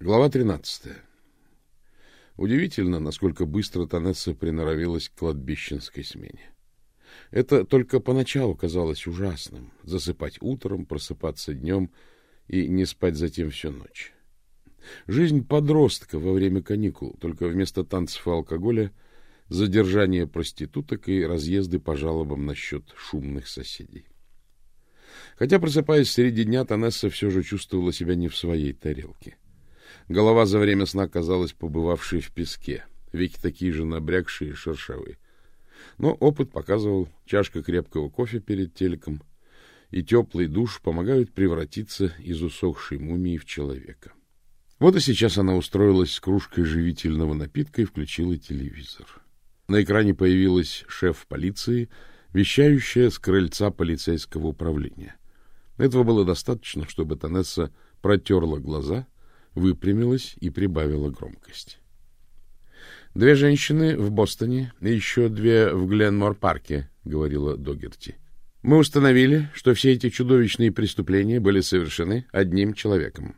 Глава 13. Удивительно, насколько быстро Танесса приноровилась к кладбищенской смене. Это только поначалу казалось ужасным — засыпать утром, просыпаться днем и не спать затем всю ночь. Жизнь подростка во время каникул, только вместо танцев и алкоголя — задержание проституток и разъезды по жалобам насчет шумных соседей. Хотя, просыпаясь среди дня, Танесса все же чувствовала себя не в своей тарелке — Голова за время сна казалась побывавшей в песке, веки такие же набрякшие и шершавые. Но опыт показывал, чашка крепкого кофе перед телеком и теплый душ помогают превратиться из усохшей мумии в человека. Вот и сейчас она устроилась с кружкой живительного напитка и включила телевизор. На экране появилась шеф полиции, вещающая с крыльца полицейского управления. Этого было достаточно, чтобы Танесса протерла глаза — выпрямилась и прибавила громкость. Две женщины в Бостоне еще две в Гленмор-парке, говорила Догерти. Мы установили, что все эти чудовищные преступления были совершены одним человеком.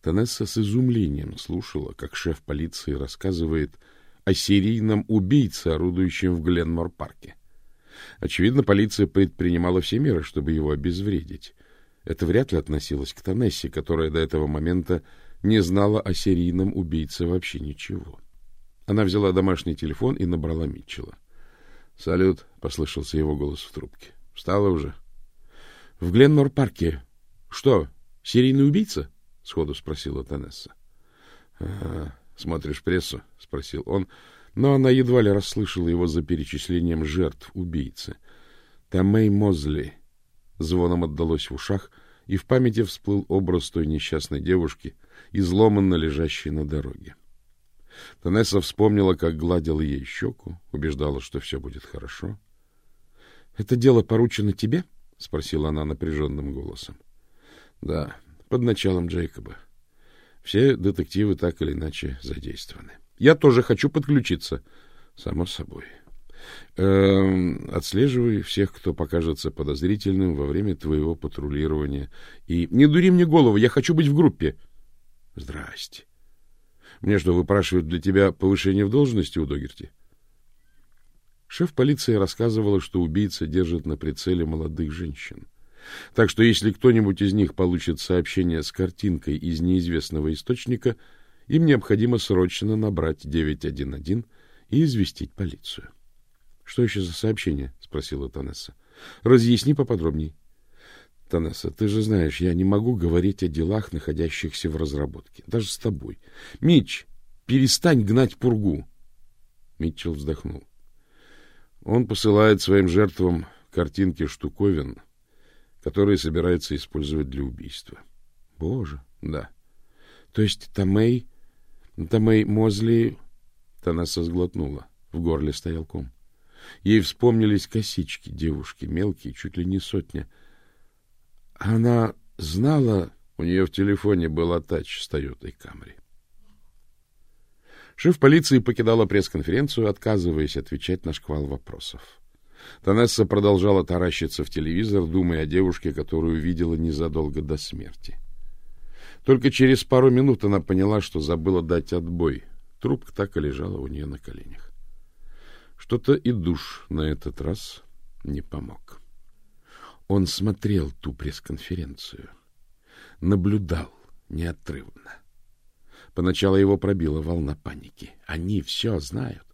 Танесса с изумлением слушала, как шеф полиции рассказывает о серийном убийце, орудующем в Гленмор-парке. Очевидно, полиция предпринимала все меры, чтобы его обезвредить. Это вряд ли относилось к Танессе, которая до этого момента не знала о серийном убийце вообще ничего. Она взяла домашний телефон и набрала Митчелла. — Салют, — послышался его голос в трубке. — Встала уже? — В Гленмор-парке. — Что, серийный убийца? — сходу спросила Танесса. — Ага, смотришь прессу? — спросил он, но она едва ли расслышала его за перечислением жертв убийцы. — Тамей Мозли, Звоном отдалось в ушах, и в памяти всплыл образ той несчастной девушки, изломанно лежащей на дороге. Танесса вспомнила, как гладила ей щеку, убеждала, что все будет хорошо. — Это дело поручено тебе? — спросила она напряженным голосом. — Да, под началом Джейкоба. Все детективы так или иначе задействованы. — Я тоже хочу подключиться. — Само собой. — Э, отслеживай всех, кто покажется подозрительным во время твоего патрулирования. И не дури мне голову, я хочу быть в группе. Здрасте. Мне что, выпрашивают для тебя повышение в должности у Догерти? Шеф полиции рассказывала, что убийца держит на прицеле молодых женщин. Так что если кто-нибудь из них получит сообщение с картинкой из неизвестного источника, им необходимо срочно набрать 911 и известить полицию. Что еще за сообщение? спросила Танесса. Разъясни поподробней. Танесса, ты же знаешь, я не могу говорить о делах, находящихся в разработке, даже с тобой. Мич, перестань гнать пургу. Митчелл вздохнул. Он посылает своим жертвам картинки штуковин, которые собирается использовать для убийства. Боже, да. То есть Томей, Томей Мозли... Танесса сглотнула. В горле стоял ком. Ей вспомнились косички девушки, мелкие, чуть ли не сотня. Она знала, у нее в телефоне был атач с Тойотой Камри. Шеф полиции покидала пресс-конференцию, отказываясь отвечать на шквал вопросов. Танесса продолжала таращиться в телевизор, думая о девушке, которую видела незадолго до смерти. Только через пару минут она поняла, что забыла дать отбой. Трубка так и лежала у нее на коленях. Что-то и душ на этот раз не помог. Он смотрел ту пресс-конференцию, наблюдал неотрывно. Поначалу его пробила волна паники. Они все знают.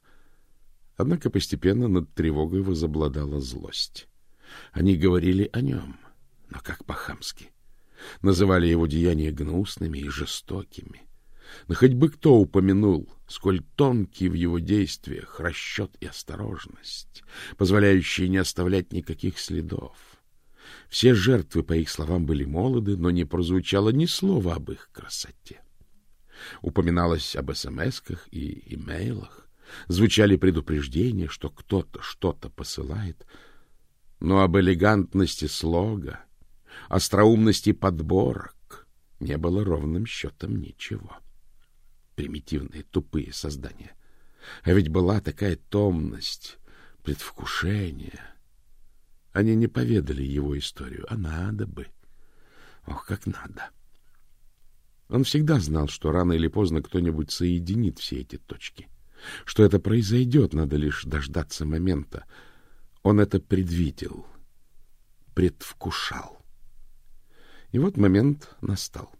Однако постепенно над тревогой возобладала злость. Они говорили о нем, но как по-хамски. Называли его деяния гнусными и жестокими. Но хоть бы кто упомянул, сколь тонкий в его действиях расчет и осторожность, позволяющие не оставлять никаких следов. Все жертвы, по их словам, были молоды, но не прозвучало ни слова об их красоте. Упоминалось об СМСках и имейлах, звучали предупреждения, что кто-то что-то посылает, но об элегантности слога, остроумности подборок не было ровным счетом ничего. — примитивные, тупые создания. А ведь была такая томность, предвкушение. Они не поведали его историю, а надо бы. Ох, как надо. Он всегда знал, что рано или поздно кто-нибудь соединит все эти точки. Что это произойдет, надо лишь дождаться момента. Он это предвидел, предвкушал. И вот момент настал.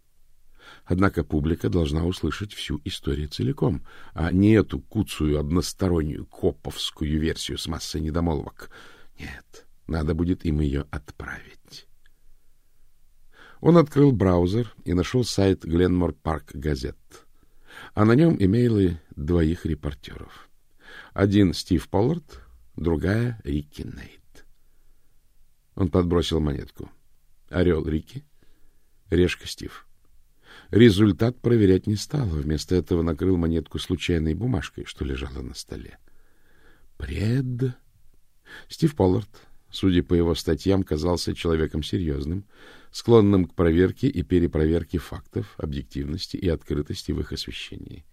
Однако публика должна услышать всю историю целиком, а не эту куцую одностороннюю коповскую версию с массой недомолвок. Нет, надо будет им ее отправить. Он открыл браузер и нашел сайт Гленмор Парк Газет. А на нем имейлы двоих репортеров. Один Стив Поллард, другая Рикки Нейт. Он подбросил монетку. Орел Рикки, решка Стив. Результат проверять не стал, вместо этого накрыл монетку случайной бумажкой, что лежала на столе. Пред... Стив Поллард, судя по его статьям, казался человеком серьезным, склонным к проверке и перепроверке фактов, объективности и открытости в их освещении.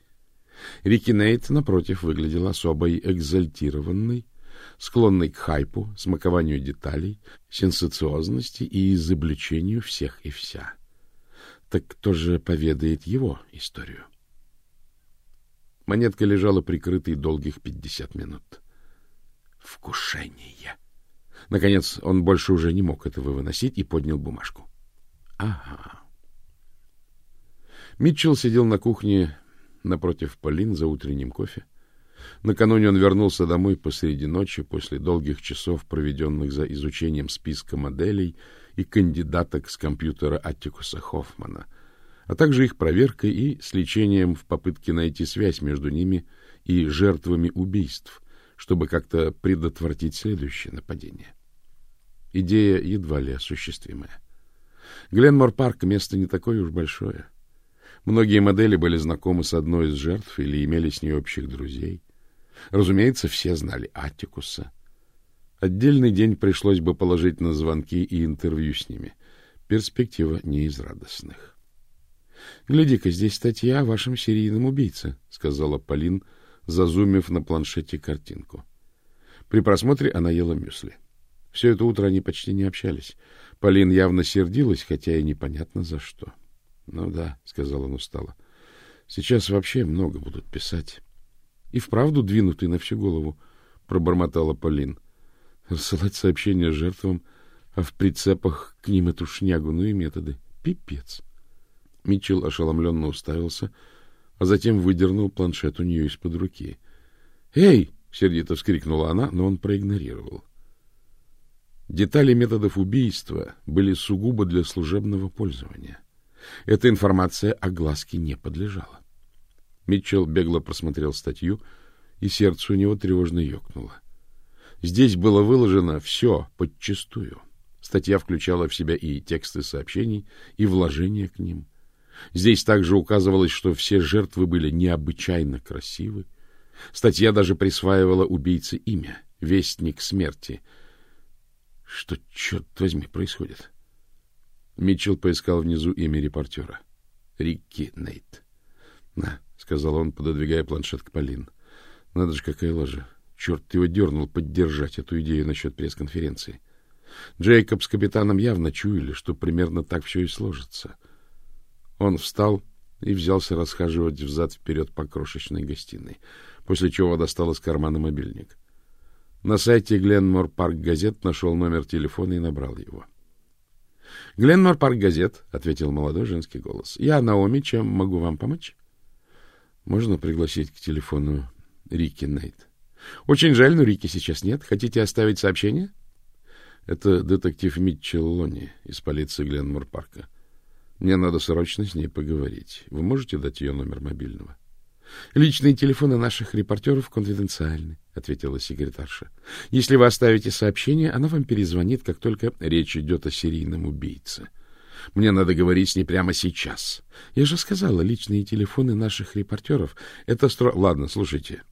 Рики Нейт, напротив, выглядел особой экзальтированной, склонной к хайпу, смакованию деталей, сенсациозности и изобличению всех и вся. Так кто же поведает его историю? Монетка лежала прикрытой долгих пятьдесят минут. Вкушение! Наконец, он больше уже не мог этого выносить и поднял бумажку. Ага. Митчелл сидел на кухне напротив Полин за утренним кофе. Накануне он вернулся домой посреди ночи после долгих часов, проведенных за изучением списка моделей и кандидаток с компьютера Аттикуса Хоффмана, а также их проверкой и с лечением в попытке найти связь между ними и жертвами убийств, чтобы как-то предотвратить следующее нападение. Идея едва ли осуществимая. Гленмор-парк — место не такое уж большое. Многие модели были знакомы с одной из жертв или имели с ней общих друзей. Разумеется, все знали Аттикуса. Отдельный день пришлось бы положить на звонки и интервью с ними. Перспектива не из радостных. — Гляди-ка, здесь статья о вашем серийном убийце, — сказала Полин, зазумив на планшете картинку. При просмотре она ела мюсли. Все это утро они почти не общались. Полин явно сердилась, хотя и непонятно за что. — Ну да, — сказал он устало. — Сейчас вообще много будут писать. — И вправду двинутый на всю голову, — пробормотала Полин. — Рассылать сообщения жертвам, а в прицепах к ним эту шнягу, ну и методы. Пипец. Митчелл ошеломленно уставился, а затем выдернул планшет у нее из-под руки. «Эй!» — сердито вскрикнула она, но он проигнорировал. Детали методов убийства были сугубо для служебного пользования. Эта информация огласке не подлежала. Митчелл бегло просмотрел статью, и сердце у него тревожно ёкнуло. Здесь было выложено все подчистую. Статья включала в себя и тексты сообщений, и вложения к ним. Здесь также указывалось, что все жертвы были необычайно красивы. Статья даже присваивала убийце имя — Вестник смерти — что, черт возьми, происходит? Митчелл поискал внизу имя репортера. Рикки Нейт. — На, — сказал он, пододвигая планшет к Полин. — Надо же, какая ложа. Черт его дернул поддержать эту идею насчет пресс-конференции. Джейкоб с капитаном явно чуяли, что примерно так все и сложится. Он встал и взялся расхаживать взад-вперед по крошечной гостиной, после чего достал из кармана мобильник. На сайте Гленмор Парк Газет нашел номер телефона и набрал его. — Гленмор Парк Газет, — ответил молодой женский голос. — Я Наоми, чем могу вам помочь? — Можно пригласить к телефону Рики Нейт? — Очень жаль, но Рики сейчас нет. Хотите оставить сообщение? — Это детектив Митчелл Лони из полиции Гленмор Парка. Мне надо срочно с ней поговорить. Вы можете дать ее номер мобильного? — Личные телефоны наших репортеров конфиденциальны, — ответила секретарша. — Если вы оставите сообщение, она вам перезвонит, как только речь идет о серийном убийце. Мне надо говорить с ней прямо сейчас. Я же сказала, личные телефоны наших репортеров — это стро... — Ладно, слушайте, —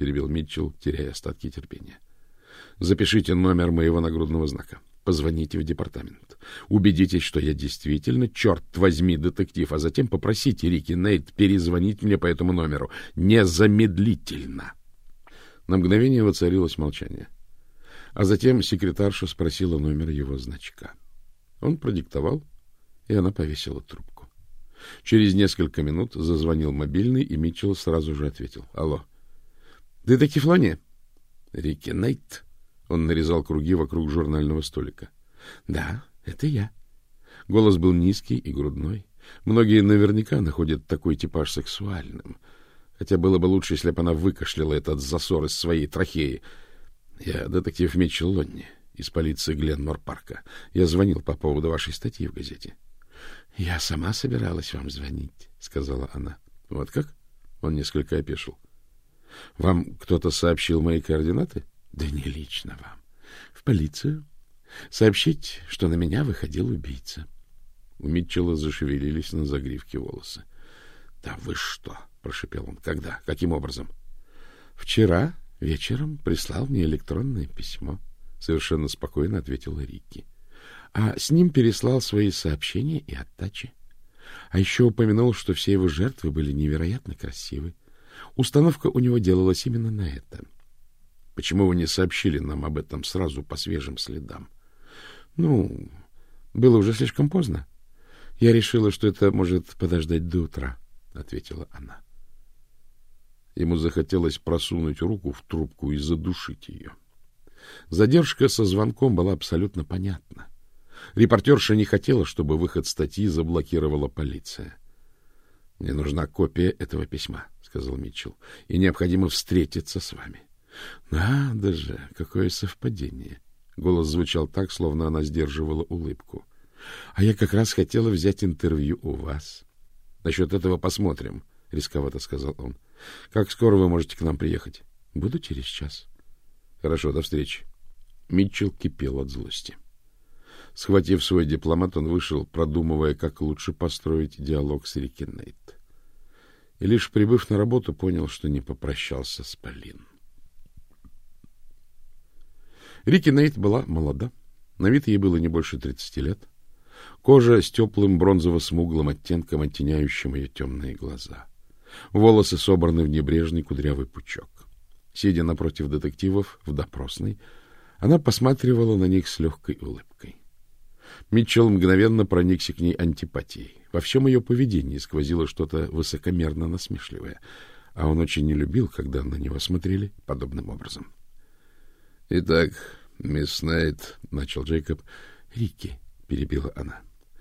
перебил Митчелл, теряя остатки терпения. — Запишите номер моего нагрудного знака. — Позвоните в департамент. Убедитесь, что я действительно, черт возьми, детектив, а затем попросите Рики Нейт перезвонить мне по этому номеру. Незамедлительно. На мгновение воцарилось молчание. А затем секретарша спросила номер его значка. Он продиктовал, и она повесила трубку. Через несколько минут зазвонил мобильный, и Митчелл сразу же ответил. — Алло. — Детектив Лони? — Рикки Найт. Он нарезал круги вокруг журнального столика. — Да, это я. Голос был низкий и грудной. Многие наверняка находят такой типаж сексуальным. Хотя было бы лучше, если бы она выкашляла этот засор из своей трахеи. Я детектив Митчелл Лонни из полиции Гленмор-парка. Я звонил по поводу вашей статьи в газете. — Я сама собиралась вам звонить, — сказала она. — Вот как? Он несколько опешил. — Вам кто-то сообщил мои координаты? — Да не лично вам. В полицию. Сообщить, что на меня выходил убийца. У Митчелла зашевелились на загривке волосы. — Да вы что? — прошепел он. — Когда? Каким образом? — Вчера вечером прислал мне электронное письмо. Совершенно спокойно ответила Рикки. А с ним переслал свои сообщения и оттачи. А еще упомянул, что все его жертвы были невероятно красивы. Установка у него делалась именно на это. Почему вы не сообщили нам об этом сразу по свежим следам? Ну, было уже слишком поздно. Я решила, что это может подождать до утра, ответила она. Ему захотелось просунуть руку в трубку и задушить ее. Задержка со звонком была абсолютно понятна. Репортерша не хотела, чтобы выход статьи заблокировала полиция. — Мне нужна копия этого письма, — сказал Митчелл, — и необходимо встретиться с вами. — Надо же, какое совпадение! Голос звучал так, словно она сдерживала улыбку. — А я как раз хотела взять интервью у вас. — Насчет этого посмотрим, — рисковато сказал он. — Как скоро вы можете к нам приехать? — Буду через час. — Хорошо, до встречи. Митчелл кипел от злости. Схватив свой дипломат, он вышел, продумывая, как лучше построить диалог с Рикки Нейт. И лишь прибыв на работу, понял, что не попрощался с Полин. Рикки Нейт была молода. На вид ей было не больше тридцати лет. Кожа с теплым бронзово-смуглым оттенком, оттеняющим ее темные глаза. Волосы собраны в небрежный кудрявый пучок. Сидя напротив детективов в допросной, она посматривала на них с легкой улыбкой. Митчелл мгновенно проникся к ней антипатией. Во всем ее поведении сквозило что-то высокомерно насмешливое, а он очень не любил, когда на него смотрели подобным образом. — Итак, мисс Найт, — начал Джейкоб. — Рикки, — перебила она.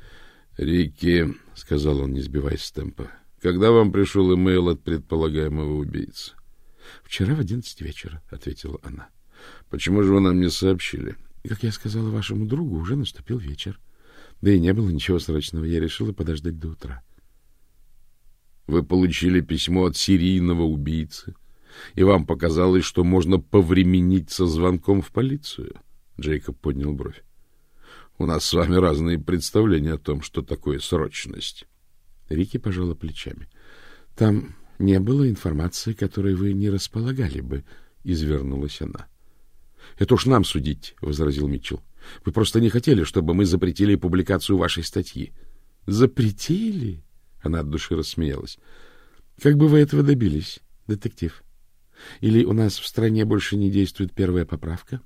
— Рикки, — сказал он, не сбиваясь с темпа, — когда вам пришел имейл от предполагаемого убийцы? — Вчера в одиннадцать вечера, — ответила она. — Почему же вы нам не сообщили? — Как я сказала вашему другу, уже наступил вечер. Да и не было ничего срочного. Я решила подождать до утра. — Вы получили письмо от серийного убийцы, и вам показалось, что можно повременить со звонком в полицию? Джейкоб поднял бровь. — У нас с вами разные представления о том, что такое срочность. Рики пожала плечами. — Там не было информации, которой вы не располагали бы, — извернулась она. — Это уж нам судить, — возразил Митчелл. — Вы просто не хотели, чтобы мы запретили публикацию вашей статьи. — Запретили? — она от души рассмеялась. — Как бы вы этого добились, детектив? Или у нас в стране больше не действует первая поправка?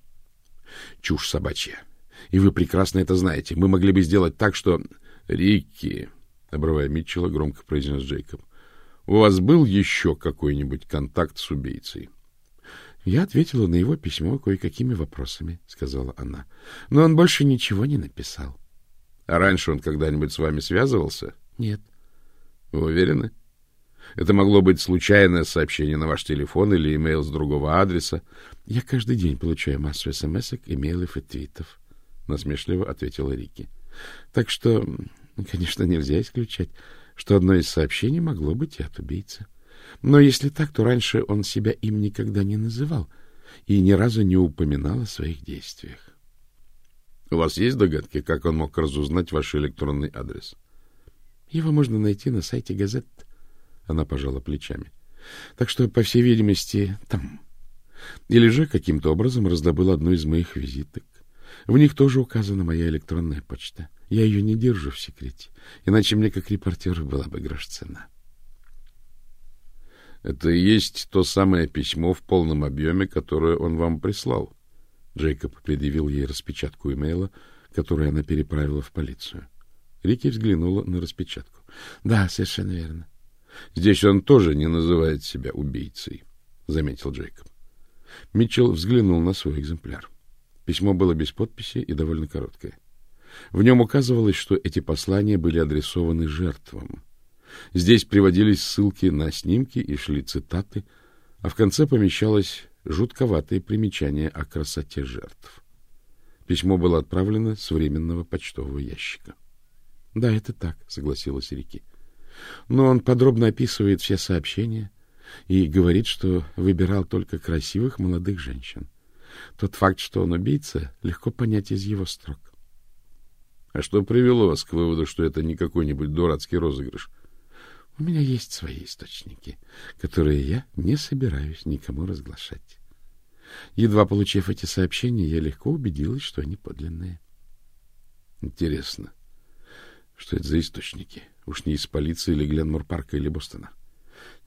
— Чушь собачья. И вы прекрасно это знаете. Мы могли бы сделать так, что... — Рикки, — обрывая Митчелла, громко произнес Джейкоб. У вас был еще какой-нибудь контакт с убийцей? — Я ответила на его письмо кое-какими вопросами, — сказала она. — Но он больше ничего не написал. — А раньше он когда-нибудь с вами связывался? — Нет. — Вы уверены? Это могло быть случайное сообщение на ваш телефон или имейл с другого адреса. — Я каждый день получаю массу смс-ок, имейлов и твитов, — насмешливо ответила Рики. — Так что, конечно, нельзя исключать что одно из сообщений могло быть и от убийцы. Но если так, то раньше он себя им никогда не называл и ни разу не упоминал о своих действиях. — У вас есть догадки, как он мог разузнать ваш электронный адрес? — Его можно найти на сайте газет. Она пожала плечами. — Так что, по всей видимости, там. Или же каким-то образом раздобыл одну из моих визиток. В них тоже указана моя электронная почта. Я ее не держу в секрете, иначе мне, как репортеру, была бы грош цена. Это и есть то самое письмо в полном объеме, которое он вам прислал. Джейкоб предъявил ей распечатку имейла, которую она переправила в полицию. Рики взглянула на распечатку. — Да, совершенно верно. — Здесь он тоже не называет себя убийцей, — заметил Джейкоб. Митчелл взглянул на свой экземпляр. Письмо было без подписи и довольно короткое. В нем указывалось, что эти послания были адресованы жертвам. Здесь приводились ссылки на снимки и шли цитаты, а в конце помещалось жутковатое примечание о красоте жертв. Письмо было отправлено с временного почтового ящика. — Да, это так, — согласилась Рики. Но он подробно описывает все сообщения и говорит, что выбирал только красивых молодых женщин. Тот факт, что он убийца, легко понять из его строк. — А что привело вас к выводу, что это не какой-нибудь дурацкий розыгрыш? — У меня есть свои источники, которые я не собираюсь никому разглашать. Едва получив эти сообщения, я легко убедилась, что они подлинные. — Интересно. Что это за источники? Уж не из полиции или Гленмор-парка или Бостона?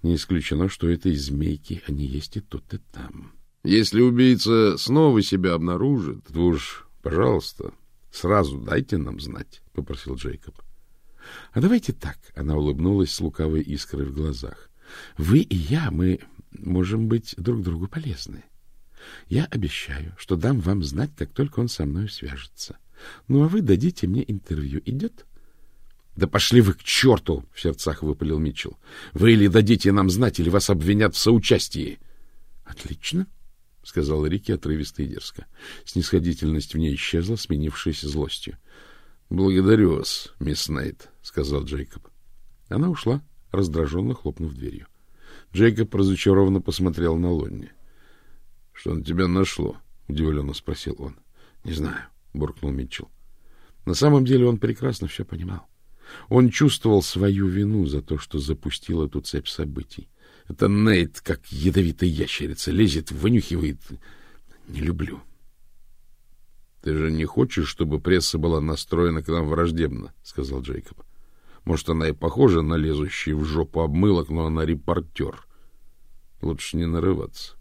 Не исключено, что это из змейки, они есть и тут, и там. Если убийца снова себя обнаружит, то уж, пожалуйста, сразу дайте нам знать, — попросил Джейкоб. — А давайте так, — она улыбнулась с лукавой искрой в глазах. — Вы и я, мы можем быть друг другу полезны. Я обещаю, что дам вам знать, как только он со мной свяжется. Ну, а вы дадите мне интервью. Идет? — Да пошли вы к черту! — в сердцах выпалил Митчелл. — Вы или дадите нам знать, или вас обвинят в соучастии. — Отлично, — сказала Рики отрывисто и дерзко. Снисходительность в ней исчезла, сменившись злостью. — Благодарю вас, мисс Найт, — сказал Джейкоб. Она ушла, раздраженно хлопнув дверью. Джейкоб разочарованно посмотрел на Лонни. — Что на тебя нашло? — удивленно спросил он. — Не знаю, — буркнул Митчелл. На самом деле он прекрасно все понимал. Он чувствовал свою вину за то, что запустил эту цепь событий. Это Нейт, как ядовитая ящерица, лезет, вынюхивает. Не люблю. — Ты же не хочешь, чтобы пресса была настроена к нам враждебно? — сказал Джейкоб. — Может, она и похожа на лезущий в жопу обмылок, но она репортер. Лучше не нарываться.